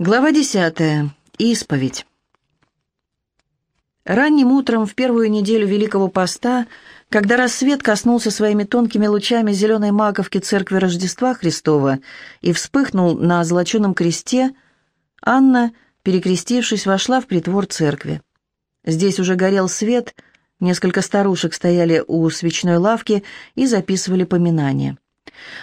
Глава десятая. Исповедь. Ранним утром в первую неделю Великого Поста, когда рассвет коснулся своими тонкими лучами зеленой маковки Церкви Рождества Христова и вспыхнул на золоченом кресте, Анна, перекрестившись, вошла в притвор церкви. Здесь уже горел свет, несколько старушек стояли у свечной лавки и записывали поминания.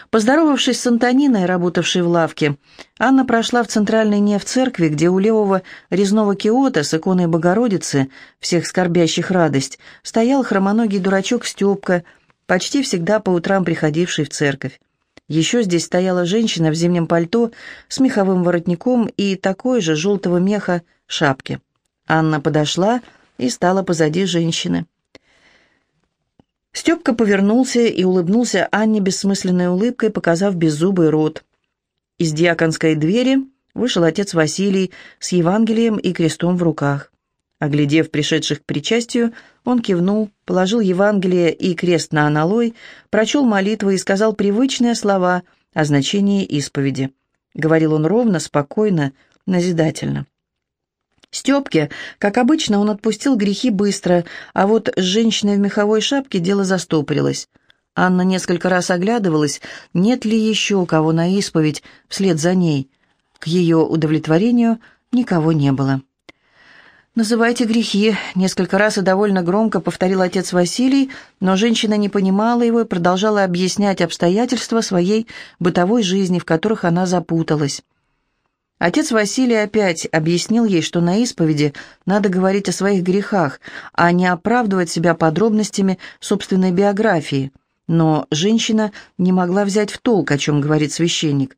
Поздоровавшись с Антониной, работавшей в лавке, Анна прошла в центральный неф церкви, где у левого резного киота с иконой Богородицы, всех скорбящих радость, стоял хромоногий дурачок Степка, почти всегда по утрам приходивший в церковь. Еще здесь стояла женщина в зимнем пальто с меховым воротником и такой же желтого меха шапки. Анна подошла и стала позади женщины. Степка повернулся и улыбнулся Анне бессмысленной улыбкой, показав беззубый рот. Из диаконской двери вышел отец Василий с Евангелием и крестом в руках. Оглядев пришедших к причастию, он кивнул, положил Евангелие и крест на аналой, прочел молитву и сказал привычные слова о значении исповеди. Говорил он ровно, спокойно, назидательно. Степке, как обычно, он отпустил грехи быстро, а вот с женщиной в меховой шапке дело застопорилось. Анна несколько раз оглядывалась, нет ли еще кого на исповедь вслед за ней. К ее удовлетворению никого не было. «Называйте грехи», — несколько раз и довольно громко повторил отец Василий, но женщина не понимала его и продолжала объяснять обстоятельства своей бытовой жизни, в которых она запуталась. Отец Василий опять объяснил ей, что на исповеди надо говорить о своих грехах, а не оправдывать себя подробностями собственной биографии. Но женщина не могла взять в толк, о чем говорит священник.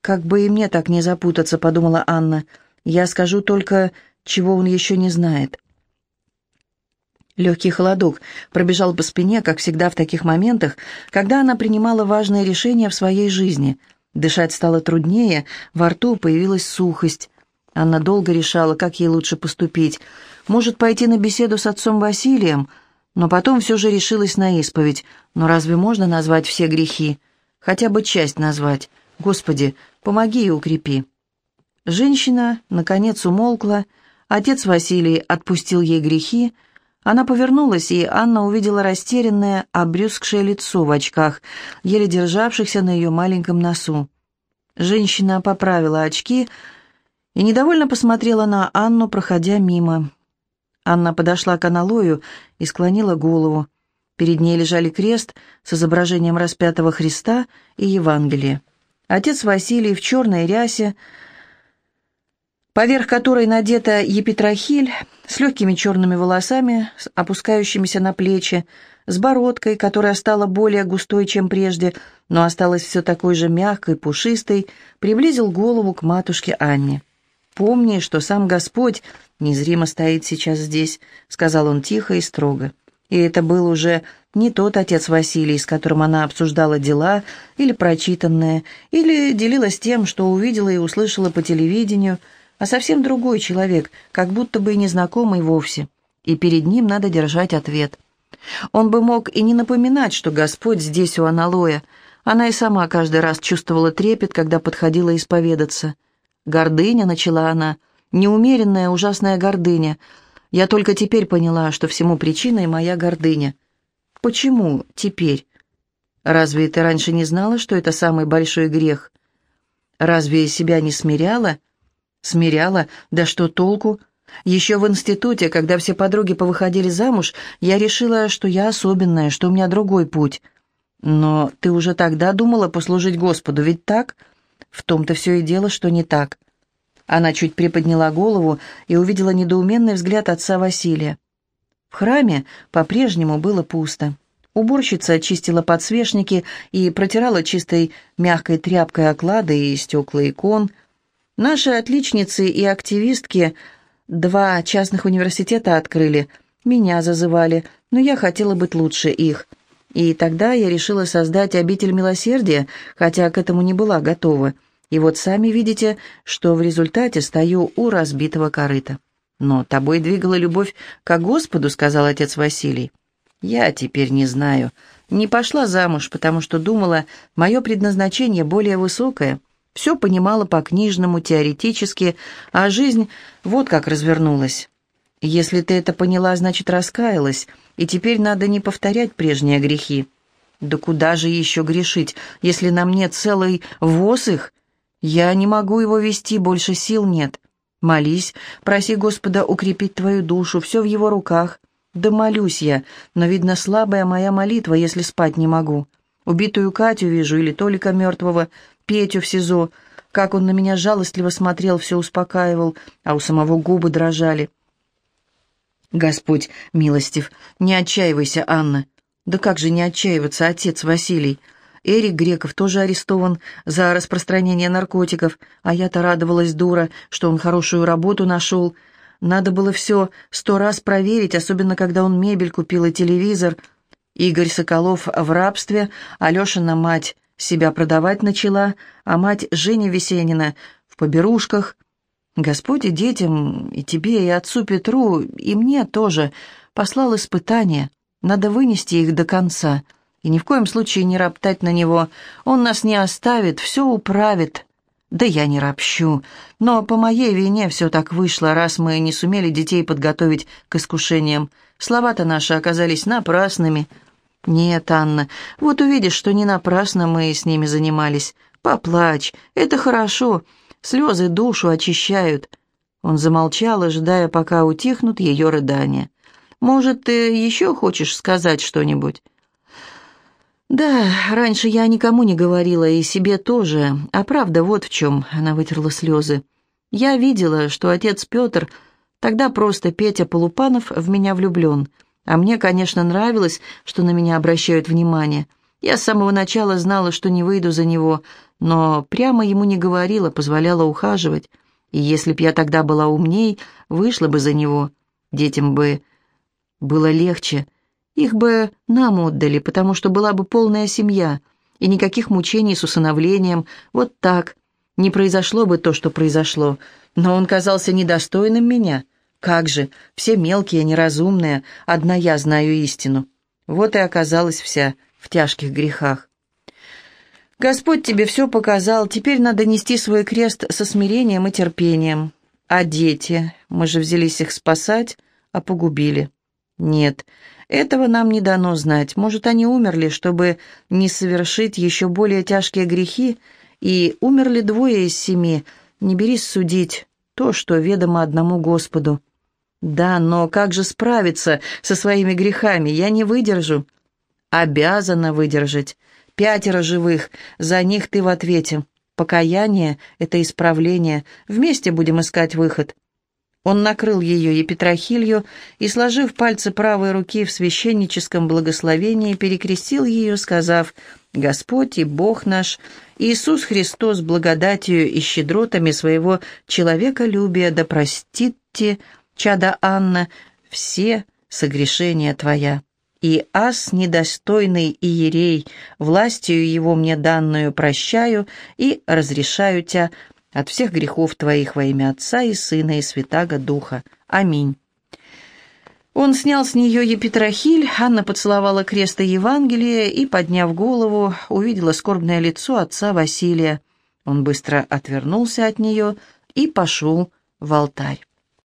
«Как бы и мне так не запутаться», — подумала Анна. «Я скажу только, чего он еще не знает». Легкий холодок пробежал по спине, как всегда в таких моментах, когда она принимала важные решения в своей жизни — Дышать стало труднее, во рту появилась сухость. Анна долго решала, как ей лучше поступить. Может, пойти на беседу с отцом Василием? Но потом все же решилась на исповедь. Но разве можно назвать все грехи? Хотя бы часть назвать. Господи, помоги и укрепи. Женщина, наконец, умолкла. Отец Василий отпустил ей грехи. Она повернулась, и Анна увидела растерянное, обрюзгшее лицо в очках, еле державшихся на ее маленьком носу. Женщина поправила очки и недовольно посмотрела на Анну, проходя мимо. Анна подошла к аналою и склонила голову. Перед ней лежали крест с изображением распятого Христа и Евангелие. Отец Василий в черной рясе, поверх которой надета епитрахиль, с легкими черными волосами, опускающимися на плечи, с бородкой, которая стала более густой, чем прежде, но осталась все такой же мягкой, пушистой, приблизил голову к матушке Анне. «Помни, что сам Господь незримо стоит сейчас здесь», — сказал он тихо и строго. И это был уже не тот отец Василий, с которым она обсуждала дела, или прочитанное, или делилась тем, что увидела и услышала по телевидению, а совсем другой человек, как будто бы и незнакомый вовсе. И перед ним надо держать ответ — он бы мог и не напоминать, что Господь здесь у аналоя. Она и сама каждый раз чувствовала трепет, когда подходила исповедаться. «Гордыня», — начала она, — «неумеренная ужасная гордыня. Я только теперь поняла, что всему причиной моя гордыня». «Почему теперь?» «Разве ты раньше не знала, что это самый большой грех?» «Разве себя не смиряла?» «Смиряла? Да что толку?» Еще в институте, когда все подруги повыходили замуж, я решила, что я особенная, что у меня другой путь. Но ты уже тогда думала послужить Господу, ведь так? В том-то все и дело, что не так. Она чуть приподняла голову и увидела недоуменный взгляд отца Василия. В храме по-прежнему было пусто. Уборщица очистила подсвечники и протирала чистой мягкой тряпкой оклады и стекла икон. Наши отличницы и активистки – Два частных университета открыли, меня зазывали, но я хотела быть лучше их. И тогда я решила создать обитель милосердия, хотя к этому не была готова. И вот сами видите, что в результате стою у разбитого корыта. «Но тобой двигала любовь к Господу», — сказал отец Василий. «Я теперь не знаю. Не пошла замуж, потому что думала, мое предназначение более высокое. Все понимала по-книжному, теоретически, а жизнь вот как развернулась. Если ты это поняла, значит, раскаялась, и теперь надо не повторять прежние грехи. Да куда же еще грешить, если на мне целый воз их? Я не могу его вести, больше сил нет. Молись, проси Господа укрепить твою душу, все в его руках. Да молюсь я, но, видно, слабая моя молитва, если спать не могу. Убитую Катю вижу или Толика мертвого, Петю в СИЗО. Как он на меня жалостливо смотрел, все успокаивал, а у самого губы дрожали. Господь милостив, не отчаивайся, Анна. Да как же не отчаиваться, отец Василий? Эрик Греков тоже арестован за распространение наркотиков, а я-то радовалась, дура, что он хорошую работу нашел. Надо было все сто раз проверить, особенно когда он мебель купил и телевизор. Игорь Соколов в рабстве, Алешина мать себя продавать начала, а мать Женя Весенина в поберушках. Господь и детям, и тебе, и отцу Петру, и мне тоже послал испытания. Надо вынести их до конца и ни в коем случае не роптать на него. Он нас не оставит, все управит. Да я не ропщу, но по моей вине все так вышло, раз мы не сумели детей подготовить к искушениям. Слова-то наши оказались напрасными. Нет, Анна, вот увидишь, что не напрасно мы с ними занимались. Поплачь, это хорошо, слезы душу очищают. Он замолчал, ожидая, пока утихнут ее рыдания. Может, ты еще хочешь сказать что-нибудь?» «Да, раньше я никому не говорила, и себе тоже. А правда, вот в чем», — она вытерла слезы. «Я видела, что отец Петр, тогда просто Петя Полупанов, в меня влюблен. А мне, конечно, нравилось, что на меня обращают внимание. Я с самого начала знала, что не выйду за него, но прямо ему не говорила, позволяла ухаживать. И если б я тогда была умней, вышла бы за него. Детям бы было легче. Их бы нам отдали, потому что была бы полная семья, и никаких мучений с усыновлением. Вот так. Не произошло бы то, что произошло. Но он казался недостойным меня. Как же, все мелкие, неразумные, одна я знаю истину. Вот и оказалась вся в тяжких грехах. Господь тебе все показал, теперь надо нести свой крест со смирением и терпением. А дети, мы же взялись их спасать, а погубили. Нет, этого нам не дано знать. Может, они умерли, чтобы не совершить еще более тяжкие грехи, и умерли двое из семи. Не берись судить то, что ведомо одному Господу. Да, но как же справиться со своими грехами? Я не выдержу. Обязана выдержать. Пятеро живых, за них ты в ответе. Покаяние — это исправление. Вместе будем искать выход. Он накрыл ее епитрахилью и, сложив пальцы правой руки в священническом благословении, перекрестил ее, сказав «Господь и Бог наш, Иисус Христос, благодатью и щедротами своего человеколюбия, да простите, чада Анна, все согрешения Твоя. И ас недостойный иерей, властью его мне данную прощаю и разрешаю Тя от всех грехов Твоих во имя Отца и Сына и Святаго Духа. Аминь». Он снял с нее епитрахиль, Анна поцеловала крест и Евангелие и, подняв голову, увидела скорбное лицо отца Василия. Он быстро отвернулся от нее и пошел в алтарь.